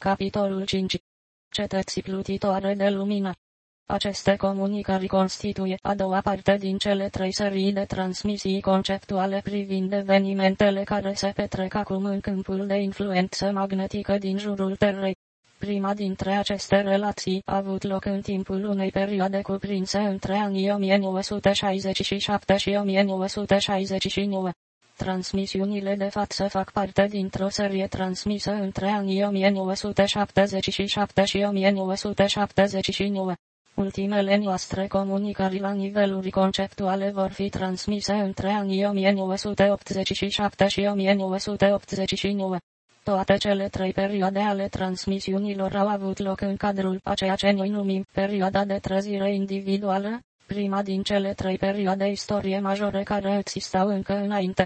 Capitolul 5 Cetății plutitoare de lumină aceste comunicări constituie a doua parte din cele trei serii de transmisii conceptuale privind evenimentele care se petrec acum în câmpul de influență magnetică din jurul Terrei. Prima dintre aceste relații a avut loc în timpul unei perioade cuprinse între anii 1967 și 1969. Transmisiunile de față fac parte dintr-o serie transmisă între anii 1977 și 1979. Ultimele noastre comunicări la niveluri conceptuale vor fi transmise între anii 1987 și 1989. Toate cele trei perioade ale transmisiunilor au avut loc în cadrul a ceea ce noi numim perioada de trezire individuală, prima din cele trei perioade istorie majore care existau încă înainte.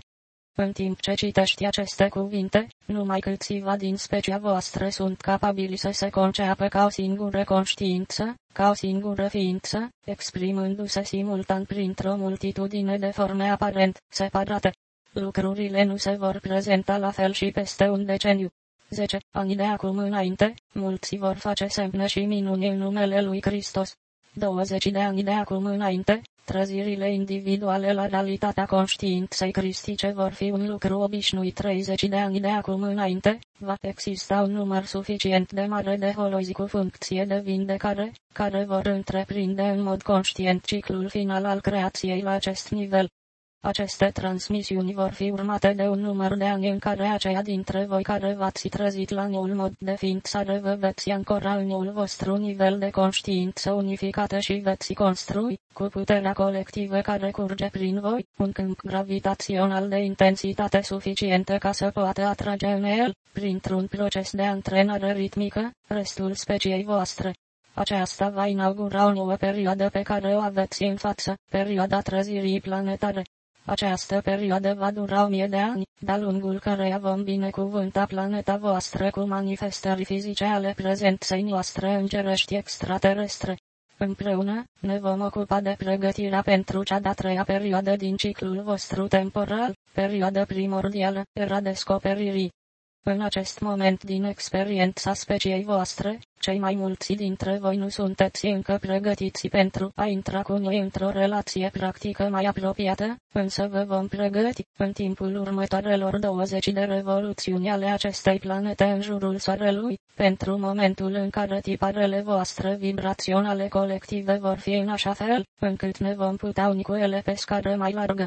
În timp ce citești aceste cuvinte, numai câțiva din specia voastră sunt capabili să se conceapă ca o singură conștiință, ca o singură ființă, exprimându-se simultan printr-o multitudine de forme aparent separate. Lucrurile nu se vor prezenta la fel și peste un deceniu. 10 ani de acum înainte, mulți vor face semne și minuni în numele lui Hristos. 20 de ani de acum înainte, trezirile individuale la realitatea conștiinței cristice vor fi un lucru obișnuit 30 de ani de acum înainte, va exista un număr suficient de mare de holozi cu funcție de vindecare, care vor întreprinde în mod conștient ciclul final al creației la acest nivel. Aceste transmisiuni vor fi urmate de un număr de ani în care aceia dintre voi care v-ați trezit la noul mod de ființare vă veți ancora în noul vostru nivel de conștiință unificată și veți construi, cu puterea colectivă care curge prin voi, un câmp gravitațional de intensitate suficientă ca să poată atrage în el, printr-un proces de antrenare ritmică, restul speciei voastre. Aceasta va inaugura o nouă perioadă pe care o aveți în față, perioada trezirii planetare. Această perioadă va dura o mie de ani, de-a lungul căreia vom binecuvânta planeta voastră cu manifestări fizice ale prezenței noastre îngerești extraterestre. Împreună, ne vom ocupa de pregătirea pentru cea de-a treia perioadă din ciclul vostru temporal, perioadă primordială, era descoperirii. În acest moment din experiența speciei voastre, cei mai mulți dintre voi nu sunteți încă pregătiți pentru a intra cu noi într-o relație practică mai apropiată, însă vă vom pregăti, în timpul următoarelor 20 de revoluțiuni ale acestei planete în jurul Soarelui, pentru momentul în care tiparele voastre vibraționale colective vor fi în așa fel, încât ne vom putea uni cu ele pe scară mai largă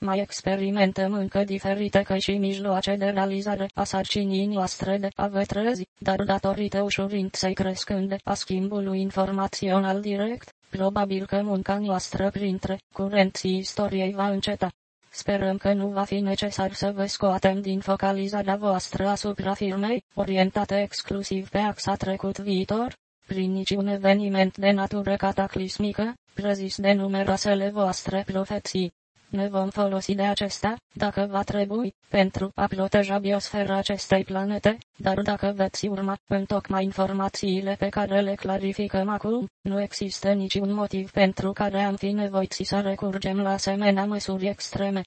mai experimentăm încă diferite căi și mijloace de realizare a sarcinii noastre de a vă trezi, dar datorită ușurinței crescânde a schimbului informațional direct, probabil că munca noastră printre curenții istoriei va înceta. Sperăm că nu va fi necesar să vă scoatem din focalizarea voastră asupra firmei, orientate exclusiv pe axa trecut-viitor, prin niciun eveniment de natură cataclismică, prezis de numeroasele voastre profeții. Ne vom folosi de acesta, dacă va trebui, pentru a proteja biosfera acestei planete, dar dacă veți urma în tocmai informațiile pe care le clarificăm acum, nu există niciun motiv pentru care am fi nevoiți să recurgem la asemenea măsuri extreme.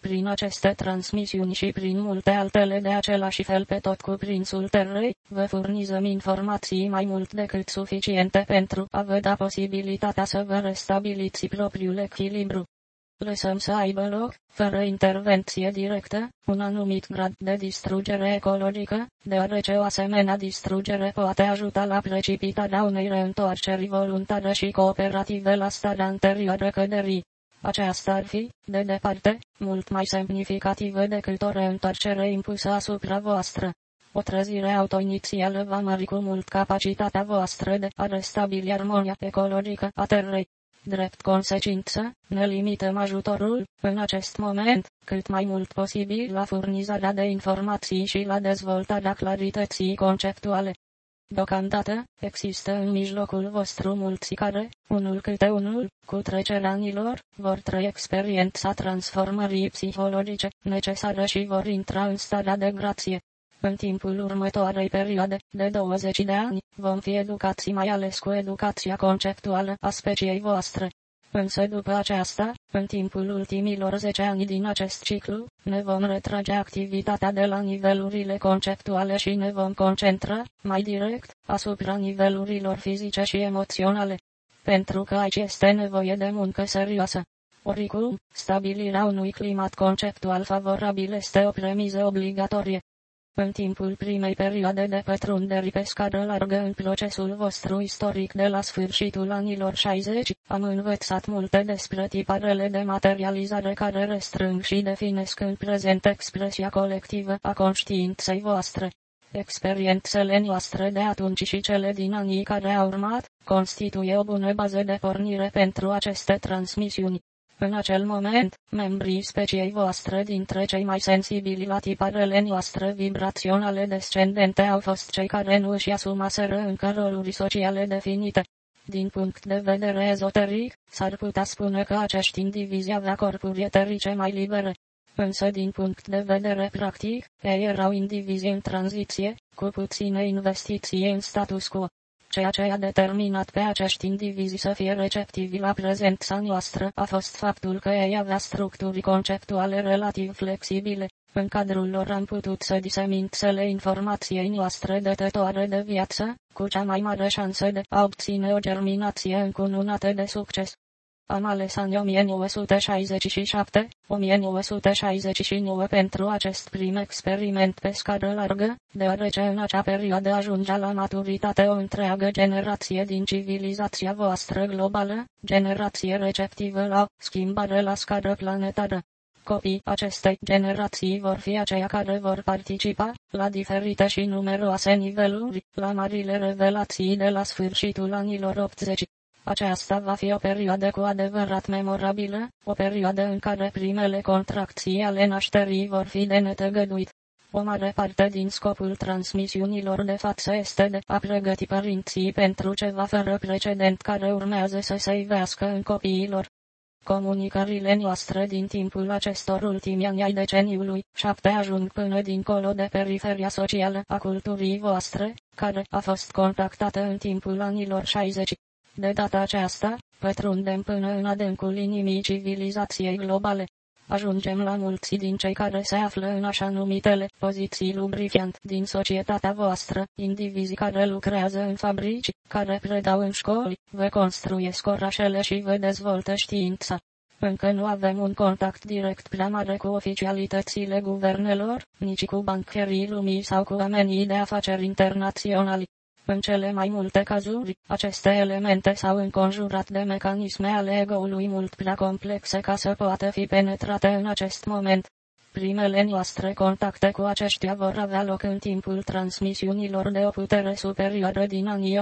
Prin aceste transmisiuni și prin multe altele de același fel pe tot cuprinsul terrei, vă furnizăm informații mai mult decât suficiente pentru a vă da posibilitatea să vă restabiliți propriul echilibru lăsăm să aibă loc, fără intervenție directă, un anumit grad de distrugere ecologică, deoarece o asemenea distrugere poate ajuta la precipitarea unei reîntoarceri voluntare și cooperative la starea anterioară căderii. Aceasta ar fi, de departe, mult mai semnificativă decât o reîntoarcere impusă asupra voastră. O trezire autoinițială va mări cu mult capacitatea voastră de a restabili armonia ecologică a terrei. Drept consecință, ne limităm ajutorul, în acest moment, cât mai mult posibil la furnizarea de informații și la dezvoltarea clarității conceptuale. Deocamdată, există în mijlocul vostru mulți care, unul câte unul, cu trecerea anilor, vor trăi experiența transformării psihologice necesară și vor intra în starea de grație. În timpul următoarei perioade, de 20 de ani, vom fi educați mai ales cu educația conceptuală a speciei voastre. Însă după aceasta, în timpul ultimilor 10 ani din acest ciclu, ne vom retrage activitatea de la nivelurile conceptuale și ne vom concentra, mai direct, asupra nivelurilor fizice și emoționale. Pentru că aici este nevoie de muncă serioasă. Oricum, stabilirea unui climat conceptual favorabil este o premiză obligatorie. În timpul primei perioade de pătrunderi pe scară largă în procesul vostru istoric de la sfârșitul anilor 60, am învățat multe despre tiparele de materializare care restrâng și definesc în prezent expresia colectivă a conștiinței voastre. Experiențele noastre de atunci și cele din anii care au urmat, constituie o bună bază de pornire pentru aceste transmisiuni. În acel moment, membrii speciei voastre dintre cei mai sensibili la tiparele noastre vibraționale descendente au fost cei care nu își asumaseră încă roluri sociale definite. Din punct de vedere ezoteric, s-ar putea spune că acești indivizi avea corpuri eterice mai libere. Însă din punct de vedere practic, ei erau indivizi în tranziție, cu puține investiții în status quo. Ceea ce a determinat pe acești indivizi să fie receptivi la prezența noastră a fost faptul că ei avea structuri conceptuale relativ flexibile. În cadrul lor am putut să disemințele informației noastre dătătoare de viață, cu cea mai mare șansă de a obține o germinație încununată de succes. Am ales anii 1967-1969 pentru acest prim experiment pe scară largă, deoarece în acea perioadă ajungea la maturitate o întreagă generație din civilizația voastră globală, generație receptivă la schimbare la scară planetară. Copii acestei generații vor fi aceia care vor participa, la diferite și numeroase niveluri, la marile revelații de la sfârșitul anilor 80. Aceasta va fi o perioadă cu adevărat memorabilă, o perioadă în care primele contracții ale nașterii vor fi de netăgăduit. O mare parte din scopul transmisiunilor de față este de a pregăti părinții pentru ceva fără precedent care urmează să se ivească în copiilor. Comunicările noastre din timpul acestor ultimi ani ai deceniului, șapte ajung până dincolo de periferia socială a culturii voastre, care a fost contactată în timpul anilor 60. De data aceasta, pătrundem până în adâncul inimii civilizației globale. Ajungem la mulți din cei care se află în așa numitele poziții lubrifiant din societatea voastră, indivizi care lucrează în fabrici, care predau în școli, vă construiesc orașele și vă dezvoltă știința. Încă nu avem un contact direct prea mare cu oficialitățile guvernelor, nici cu bancherii lumii sau cu oamenii de afaceri internaționali. În cele mai multe cazuri, aceste elemente s-au înconjurat de mecanisme ale ego-ului mult prea complexe ca să poată fi penetrate în acest moment. Primele noastre contacte cu aceștia vor avea loc în timpul transmisiunilor de o putere superioară din anii 1987-1989.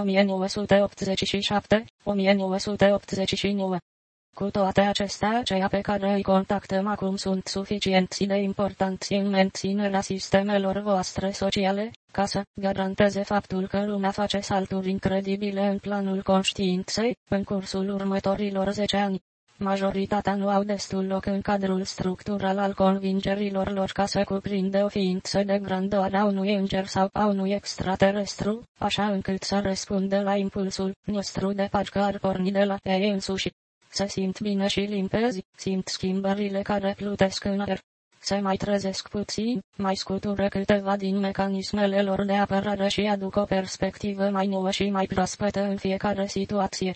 Cu toate acestea, ceea pe care îi contactăm acum sunt suficienți de importanți în menținerea sistemelor voastre sociale, ca să garanteze faptul că lumea face salturi incredibile în planul conștiinței, în cursul următorilor 10 ani. Majoritatea nu au destul loc în cadrul structural al convingerilor lor ca să cuprinde o ființă de grandoare a unui înger sau a unui extraterestru, așa încât să răspundă la impulsul nostru de parcă ar porni de la ei însuși se simt bine și limpezi, simt schimbările care plutesc în aer. Se mai trezesc puțin, mai scutură câteva din mecanismele lor de apărare și aduc o perspectivă mai nouă și mai proaspătă în fiecare situație.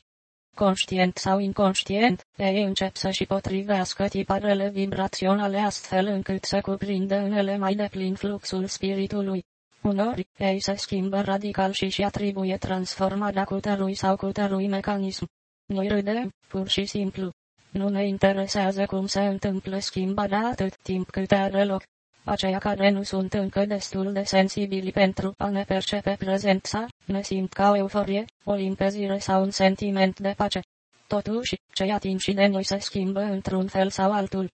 Conștient sau inconștient, ei încep să și potrivească tiparele vibraționale astfel încât să cuprindă în ele mai deplin fluxul spiritului. Unori, ei se schimbă radical și și atribuie transformarea cutărui sau cutărui mecanism. Noi râdem, pur și simplu. Nu ne interesează cum se întâmplă schimbarea atât timp cât are loc. Aceia care nu sunt încă destul de sensibili pentru a ne percepe prezența, ne simt ca o euforie, o limpezire sau un sentiment de pace. Totuși, ce atinși de noi se schimbă într-un fel sau altul.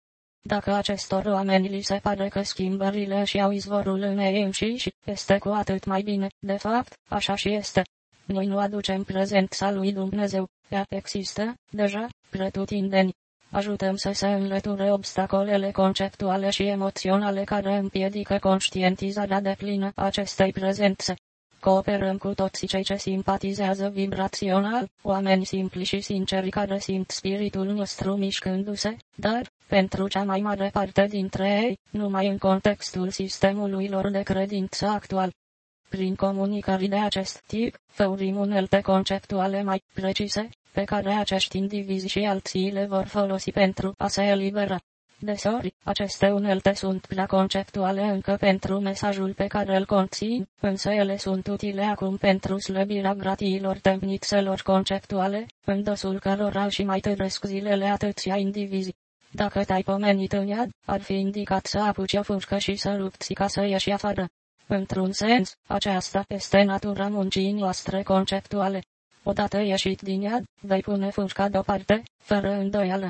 Dacă acestor oameni li se pare că schimbările și au izvorul în ei înșiși, este cu atât mai bine, de fapt, așa și este. Noi nu aducem prezența lui Dumnezeu, ea există, deja, pretutindeni. Ajutăm să se înlăture obstacolele conceptuale și emoționale care împiedică conștientizarea de plină acestei prezențe. Cooperăm cu toți cei ce simpatizează vibrațional, oameni simpli și sinceri care simt spiritul nostru mișcându-se, dar, pentru cea mai mare parte dintre ei, numai în contextul sistemului lor de credință actual. Prin comunicări de acest tip, făurim unelte conceptuale mai precise, pe care acești indivizi și alții le vor folosi pentru a se elibera. Deseori, aceste unelte sunt prea conceptuale încă pentru mesajul pe care îl conțin, însă ele sunt utile acum pentru slăbirea gratiilor temnițelor conceptuale, în dosul cărora și mai târăsc zilele atâția indivizi. Dacă te-ai pomenit în iad, ar fi indicat să apuci o furcă și să lupți ca să ieși afară. Într-un sens, aceasta este natura muncii noastre conceptuale. Odată ieșit din iad, vei pune furca deoparte, fără îndoială.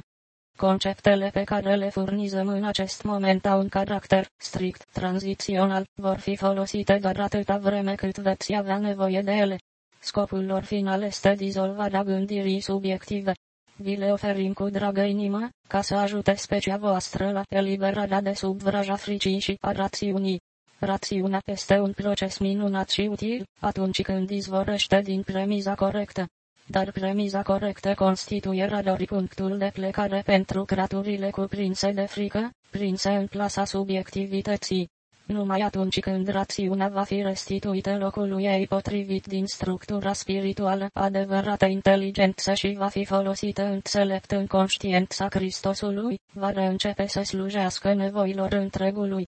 Conceptele pe care le furnizăm în acest moment au un caracter strict tranzițional, vor fi folosite doar atâta vreme cât veți avea nevoie de ele. Scopul lor final este dizolvarea gândirii subiective. Vi le oferim cu dragă inimă, ca să ajute specia voastră la eliberarea de sub vraja fricii și a rațiunii. Rațiunea este un proces minunat și util, atunci când izvorăște din premiza corectă dar premiza corectă constituie rareori punctul de plecare pentru creaturile cuprinse de frică, prinse în plasa subiectivității. Numai atunci când rațiunea va fi restituită locului ei potrivit din structura spirituală, adevărată inteligență și va fi folosită înțelept în conștiența Hristosului, va reîncepe să slujească nevoilor întregului.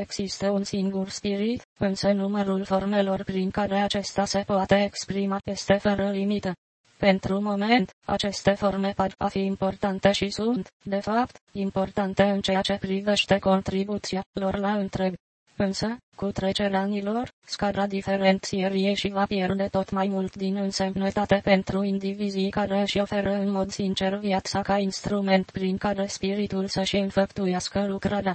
Există un singur spirit, însă numărul formelor prin care acesta se poate exprima este fără limită. Pentru moment, aceste forme par a fi importante și sunt, de fapt, importante în ceea ce privește contribuția lor la întreg. Însă, cu trecerea anilor, scara diferențierii și va pierde tot mai mult din însemnătate pentru indivizii care își oferă în mod sincer viața ca instrument prin care spiritul să-și înfăptuiască lucrarea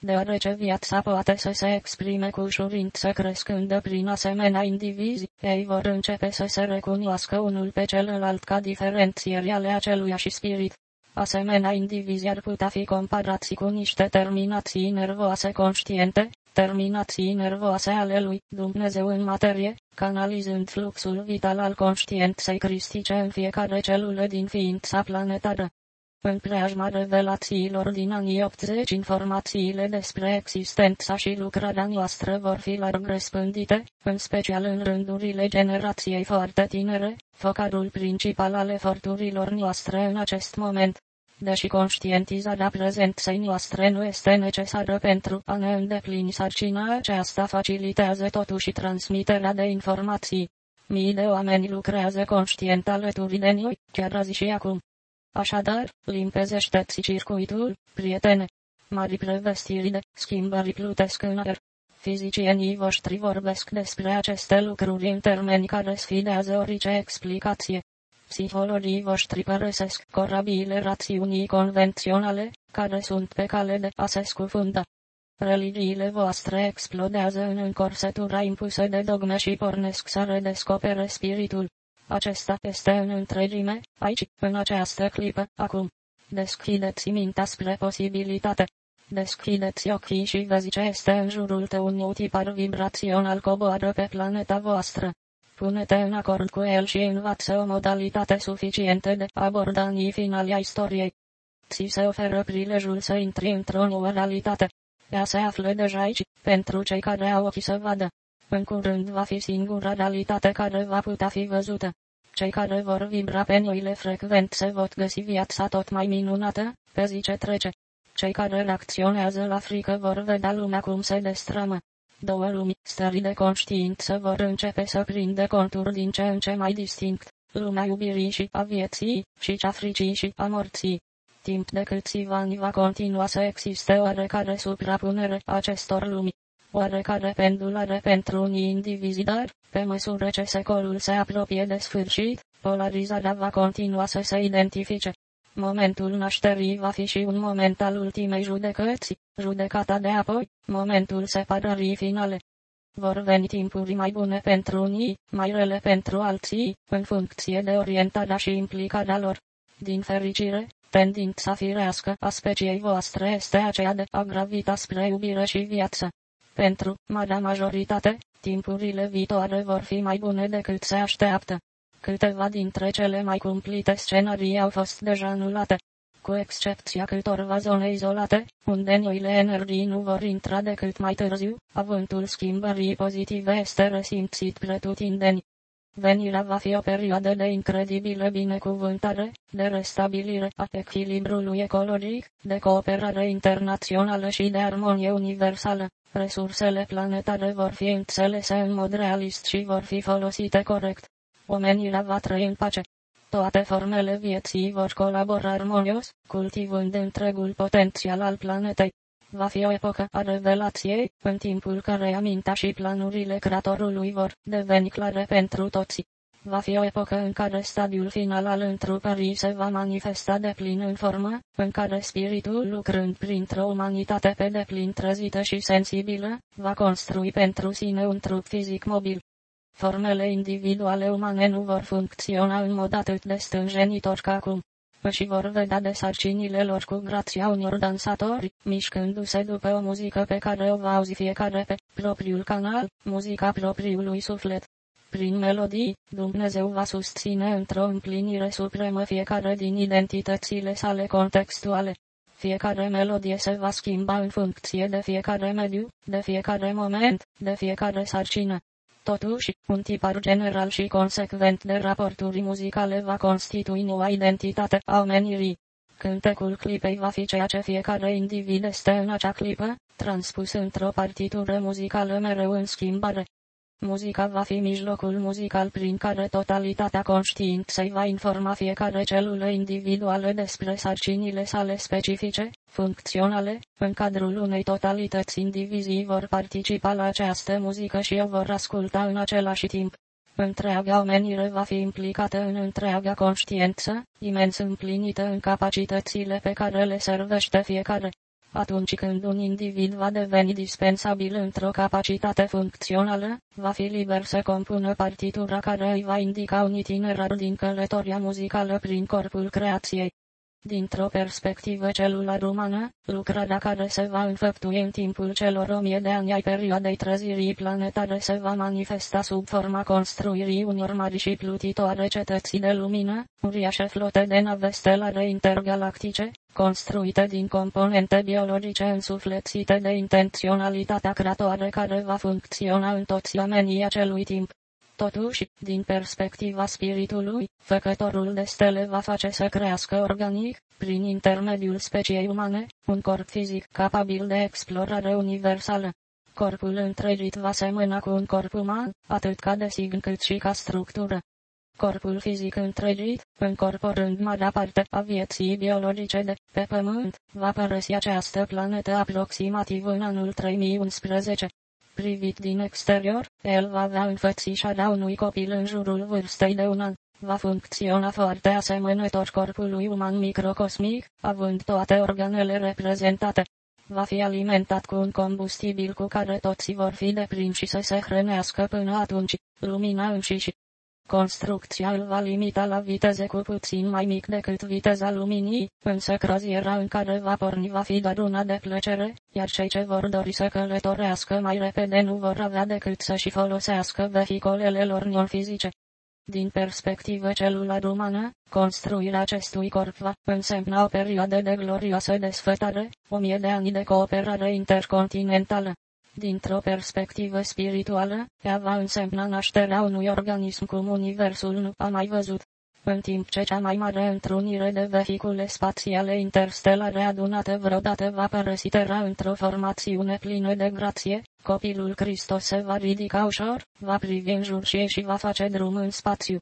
deoarece viața poate să se exprime cu ușurință crescând prin asemenea indivizi, ei vor începe să se recunoască unul pe celălalt ca diferențieri ale aceluiași spirit. Asemenea indivizi ar putea fi comparați cu niște terminații nervoase conștiente, terminații nervoase ale lui Dumnezeu în materie, canalizând fluxul vital al conștienței cristice în fiecare celulă din ființa planetară. În preajma revelațiilor din anii 80 informațiile despre existența și lucrarea noastră vor fi larg răspândite, în special în rândurile generației foarte tinere, focarul principal al eforturilor noastre în acest moment. Deși conștientizarea prezenței noastre nu este necesară pentru a ne îndeplini sarcina aceasta facilitează totuși transmiterea de informații. Mii de oameni lucrează conștient alături de noi, chiar azi și acum. Așadar, limpezește-ți circuitul, prietene. Mari prevestiri de schimbări plutesc în aer. Fizicienii voștri vorbesc despre aceste lucruri în termeni care sfidează orice explicație. Psihologii voștri părăsesc corabile rațiunii convenționale, care sunt pe cale de a se scufunda. Religiile voastre explodează în încorsetura impusă de dogme și pornesc să redescopere spiritul. Acesta este în întregime, aici, în această clipă, acum. Deschideți mintea spre posibilitate. Deschideți ochii și vezi ce este în jurul tău un nou tipar vibrațional coboară pe planeta voastră. Pune-te în acord cu el și învață o modalitate suficientă de a aborda anii finali a istoriei. Ți se oferă prilejul să intri într-o nouă realitate. Ea se află deja aici, pentru cei care au ochii să vadă. În curând va fi singura realitate care va putea fi văzută. Cei care vor vibra pe noile frecvențe vor găsi viața tot mai minunată, pe zi ce trece. Cei care reacționează la frică vor vedea lumea cum se destramă. Două lumi, stări de conștiință vor începe să prinde conturi din ce în ce mai distinct. Lumea iubirii și a vieții, și cea fricii și a morții. Timp de câțiva ani va continua să existe oarecare suprapunere acestor lumi oarecare pendulare pentru unii indivizi, dar, pe măsură ce secolul se apropie de sfârșit, polarizarea va continua să se identifice. Momentul nașterii va fi și un moment al ultimei judecăți, judecata de apoi, momentul separării finale. Vor veni timpuri mai bune pentru unii, mai rele pentru alții, în funcție de orientarea și implicarea lor. Din fericire, tendința firească a speciei voastre este aceea de a gravita spre iubire și viață. Pentru marea majoritate, timpurile viitoare vor fi mai bune decât se așteaptă. Câteva dintre cele mai cumplite scenarii au fost deja anulate, cu excepția câtorva zone izolate, unde noile energii nu vor intra decât mai târziu, avântul schimbării pozitive este resimțit pretutindeni. Venirea va fi o perioadă de incredibilă binecuvântare, de restabilire a echilibrului ecologic, de cooperare internațională și de armonie universală. Resursele planetare vor fi înțelese în mod realist și vor fi folosite corect. Omenirea va trăi în pace. Toate formele vieții vor colabora armonios, cultivând întregul potențial al planetei. Va fi o epocă a revelației, în timpul care aminta și planurile creatorului vor deveni clare pentru toți. Va fi o epocă în care stadiul final al întrupării se va manifesta de plin în formă, în care spiritul lucrând printr-o umanitate pe deplin trezită și sensibilă, va construi pentru sine un trup fizic mobil. Formele individuale umane nu vor funcționa în mod atât de stânjenitor ca acum. Și vor vedea de sarcinile lor cu grația unor dansatori, mișcându-se după o muzică pe care o va auzi fiecare pe propriul canal, muzica propriului suflet. Prin melodii, Dumnezeu va susține într-o împlinire supremă fiecare din identitățile sale contextuale. Fiecare melodie se va schimba în funcție de fiecare mediu, de fiecare moment, de fiecare sarcină. Totuși, un tipar general și consecvent de raporturi muzicale va constitui noua identitate a omenirii. Cântecul clipei va fi ceea ce fiecare individ este în acea clipă, transpus într-o partitură muzicală mereu în schimbare. Muzica va fi mijlocul muzical prin care totalitatea conștiinței va informa fiecare celulă individuală despre sarcinile sale specifice, funcționale, în cadrul unei totalități indivizii vor participa la această muzică și o vor asculta în același timp. Întreaga omenire va fi implicată în întreaga conștiință, imens împlinită în capacitățile pe care le servește fiecare. Atunci când un individ va deveni dispensabil într-o capacitate funcțională, va fi liber să compună partitura care îi va indica un itinerar din călătoria muzicală prin corpul creației. Dintr-o perspectivă celular umană, lucrarea care se va înfăptui în timpul celor o mie de ani ai perioadei trezirii planetare se va manifesta sub forma construirii unor mari și plutitoare cetăți de lumină, uriașe flote de nave stelare intergalactice, construite din componente biologice însuflețite de intenționalitatea creatoare care va funcționa în toți oamenii acelui timp. Totuși, din perspectiva spiritului, făcătorul de stele va face să crească organic, prin intermediul speciei umane, un corp fizic capabil de explorare universală. Corpul întregit va semăna cu un corp uman, atât ca design cât și ca structură. Corpul fizic întregit, încorporând marea parte a vieții biologice de pe Pământ, va părăsi această planetă aproximativ în anul 3011. Privit din exterior, el va avea înfățișarea unui copil în jurul vârstei de un an. Va funcționa foarte asemănător corpului uman microcosmic, având toate organele reprezentate. Va fi alimentat cu un combustibil cu care toți vor fi deprinși să se hrănească până atunci, lumina înșiși. Construcția îl va limita la viteze cu puțin mai mic decât viteza luminii, însă croziera în care va porni va fi doar una de plăcere, iar cei ce vor dori să călătorească mai repede nu vor avea decât să și folosească vehicolele lor non-fizice. Din perspectivă celular umană, construirea acestui corp va însemna o perioadă de glorioasă desfătare, o mie de ani de cooperare intercontinentală. Dintr-o perspectivă spirituală, ea va însemna nașterea unui organism cum universul nu a mai văzut. În timp ce cea mai mare întrunire de vehicule spațiale interstelare adunate vreodată va părăsi Terra într-o formațiune plină de grație, copilul Hristos se va ridica ușor, va privi în jur și și va face drum în spațiu.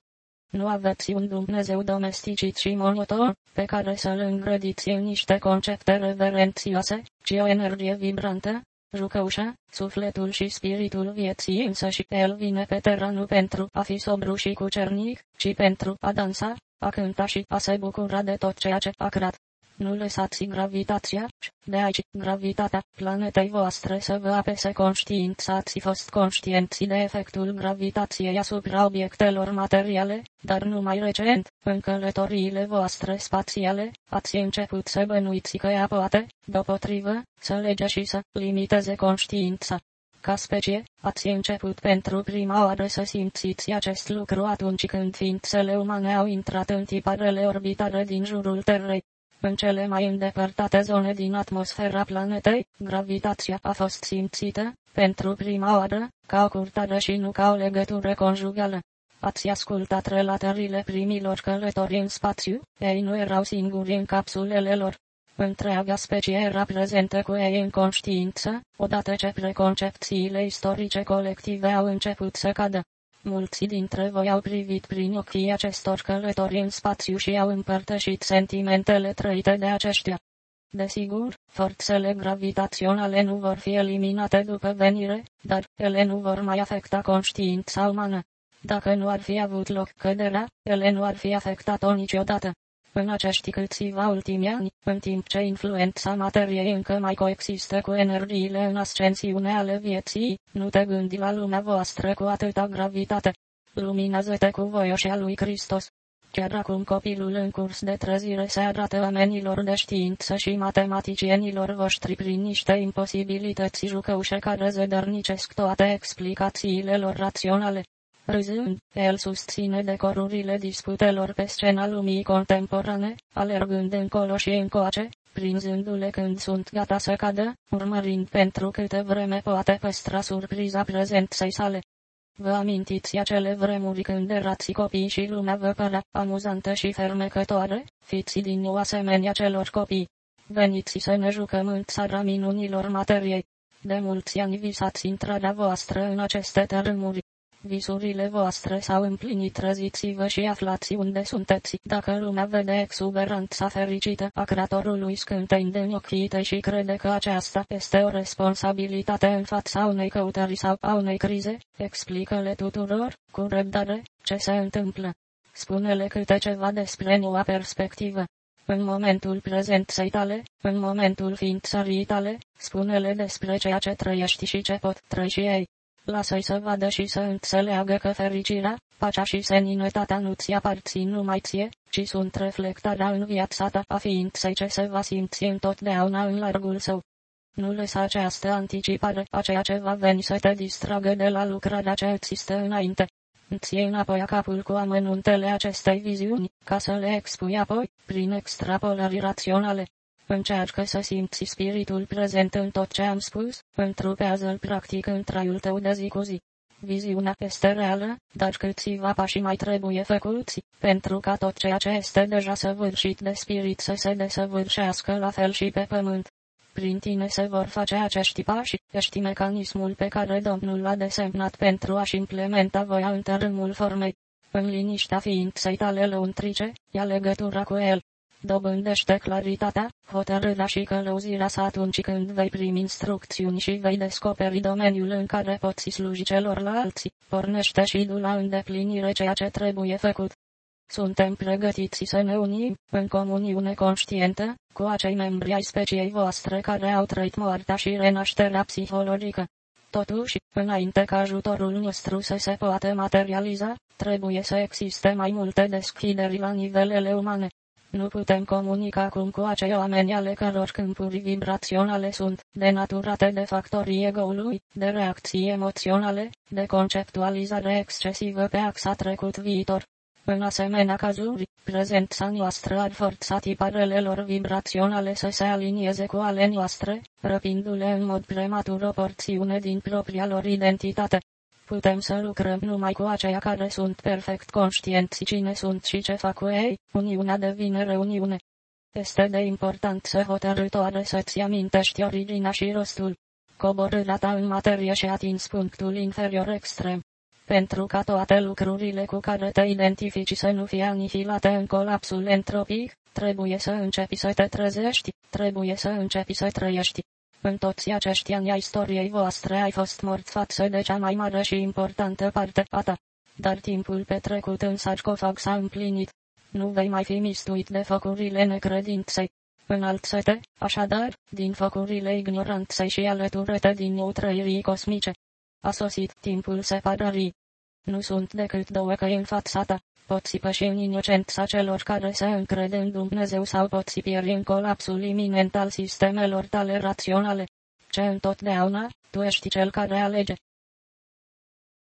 Nu aveți un Dumnezeu domesticit și monoton, pe care să-l îngrădiți în niște concepte reverențioase, ci o energie vibrantă, Jucăușa, sufletul și spiritul vieții însă și el vine pe terenul pentru a fi sobru și cucernic, ci pentru a dansa, a cânta și a se bucura de tot ceea ce a creat. Nu lăsați gravitația, de aici gravitatea planetei voastre să vă apese conștiința ați fost conștienți de efectul gravitației asupra obiectelor materiale, dar numai recent, în călătoriile voastre spațiale, ați început să bănuiți că ea poate, deopotrivă, să lege și să limiteze conștiința. ca specie, ați început pentru prima oară să simțiți acest lucru atunci când ființele umane au intrat în tiparele orbitare din jurul Terrei. În cele mai îndepărtate zone din atmosfera planetei, gravitația a fost simțită, pentru prima oară, ca o curtare și nu ca o legătură conjugală. Ați ascultat relatările primilor călători în spațiu, ei nu erau singuri în capsulele lor. Întreaga specie era prezentă cu ei în conștiință, odată ce preconcepțiile istorice colective au început să cadă. Mulți dintre voi au privit prin ochii acestor călători în spațiu și au împărtășit sentimentele trăite de aceștia. Desigur, forțele gravitaționale nu vor fi eliminate după venire, dar ele nu vor mai afecta conștiința umană. Dacă nu ar fi avut loc căderea, ele nu ar fi afectat-o niciodată. În acești câțiva ultimi ani, în timp ce influența materiei încă mai coexistă cu energiile în ascensiune ale vieții, nu te gândi la lumea voastră cu atâta gravitate. Luminează-te cu voioșia lui Hristos. Chiar acum copilul în curs de trezire se arată oamenilor de știință și matematicienilor voștri prin niște imposibilități jucăușe care zădărnicesc toate explicațiile lor raționale. Râzând, el susține decorurile disputelor pe scena lumii contemporane, alergând încolo și încoace, prinzându-le când sunt gata să cadă, urmărind pentru câte vreme poate păstra surpriza prezenței sale. Vă amintiți acele vremuri când erați copii și lumea vă părea amuzantă și fermecătoare? Fiți din nou asemenea celor copii. Veniți să ne jucăm în țara minunilor materiei. De mulți ani visați intrarea voastră în aceste tărâmuri. Visurile voastre s-au împlinit, treziți-vă și aflați unde sunteți. Dacă lumea vede exuberanța fericită a creatorului scânteind în ochii tăi și crede că aceasta este o responsabilitate în fața unei căutări sau a unei crize, explică-le tuturor, cu răbdare, ce se întâmplă. Spune-le câte ceva despre noua perspectivă. În momentul prezenței tale, în momentul ființării tale, spune-le despre ceea ce trăiești și ce pot trăi și ei. Lasă-i să vadă și să înțeleagă că fericirea, pacea și seninătatea nu ți aparțin numai ție, ci sunt reflectarea în viața ta a ființei ce se va simți întotdeauna în largul său. Nu lăsa această anticipare a ceea ce va veni să te distragă de la lucrarea ce îți stă înainte. Îți iei înapoi capul cu amănuntele acestei viziuni, ca să le expui apoi, prin extrapolări raționale. Încearcă să simți spiritul prezent în tot ce am spus, întrupează-l practic în traiul tău de zi cu zi. Viziunea este reală, dar câțiva pași mai trebuie făcuți, pentru ca tot ceea ce este deja săvârșit de spirit să se desăvârșească la fel și pe pământ. Prin tine se vor face acești pași, ești mecanismul pe care Domnul l-a desemnat pentru a-și implementa voia în tărâmul formei. În liniștea ființei tale lăuntrice, ia legătura cu el, dobândește claritatea, hotărârea și călăuzirea sa atunci când vei primi instrucțiuni și vei descoperi domeniul în care poți sluji celorlalți, pornește și du la îndeplinire ceea ce trebuie făcut. Suntem pregătiți să ne unim, în comuniune conștientă, cu acei membri ai speciei voastre care au trăit moartea și renașterea psihologică. Totuși, înainte ca ajutorul nostru să se poată materializa, trebuie să existe mai multe deschideri la nivelele umane. Nu putem comunica acum cu acei oameni ale căror câmpuri vibraționale sunt denaturate de factorii egoului, de reacții emoționale, de conceptualizare excesivă pe axa trecut-viitor. În asemenea cazuri, prezența noastră ar forța tiparele lor vibraționale să se alinieze cu ale noastre, răpindu-le în mod prematur o porțiune din propria lor identitate. Putem să lucrăm numai cu aceia care sunt perfect conștienți cine sunt și ce fac cu ei, uniunea devine reuniune. Este de important să hotărătoare să-ți amintești originea și rostul. Coborârea ta în materie și atins punctul inferior extrem. Pentru ca toate lucrurile cu care te identifici să nu fie anihilate în colapsul entropic, trebuie să începi să te trezești, trebuie să începi să trăiești. În toți acești ani a istoriei voastre ai fost mort față de cea mai mare și importantă parte a ta. Dar timpul petrecut în sarcofag s-a împlinit. Nu vei mai fi mistuit de făcurile necredinței. Înalță-te, așadar, din făcurile ignoranței și alătură-te din nou trăirii cosmice. A sosit timpul separării. Nu sunt decât două căi în fața ta. Poți păși în inocența celor care se încred în Dumnezeu sau poți pieri în colapsul iminent al sistemelor tale raționale. orice întotdeauna, tu ești cel care alege.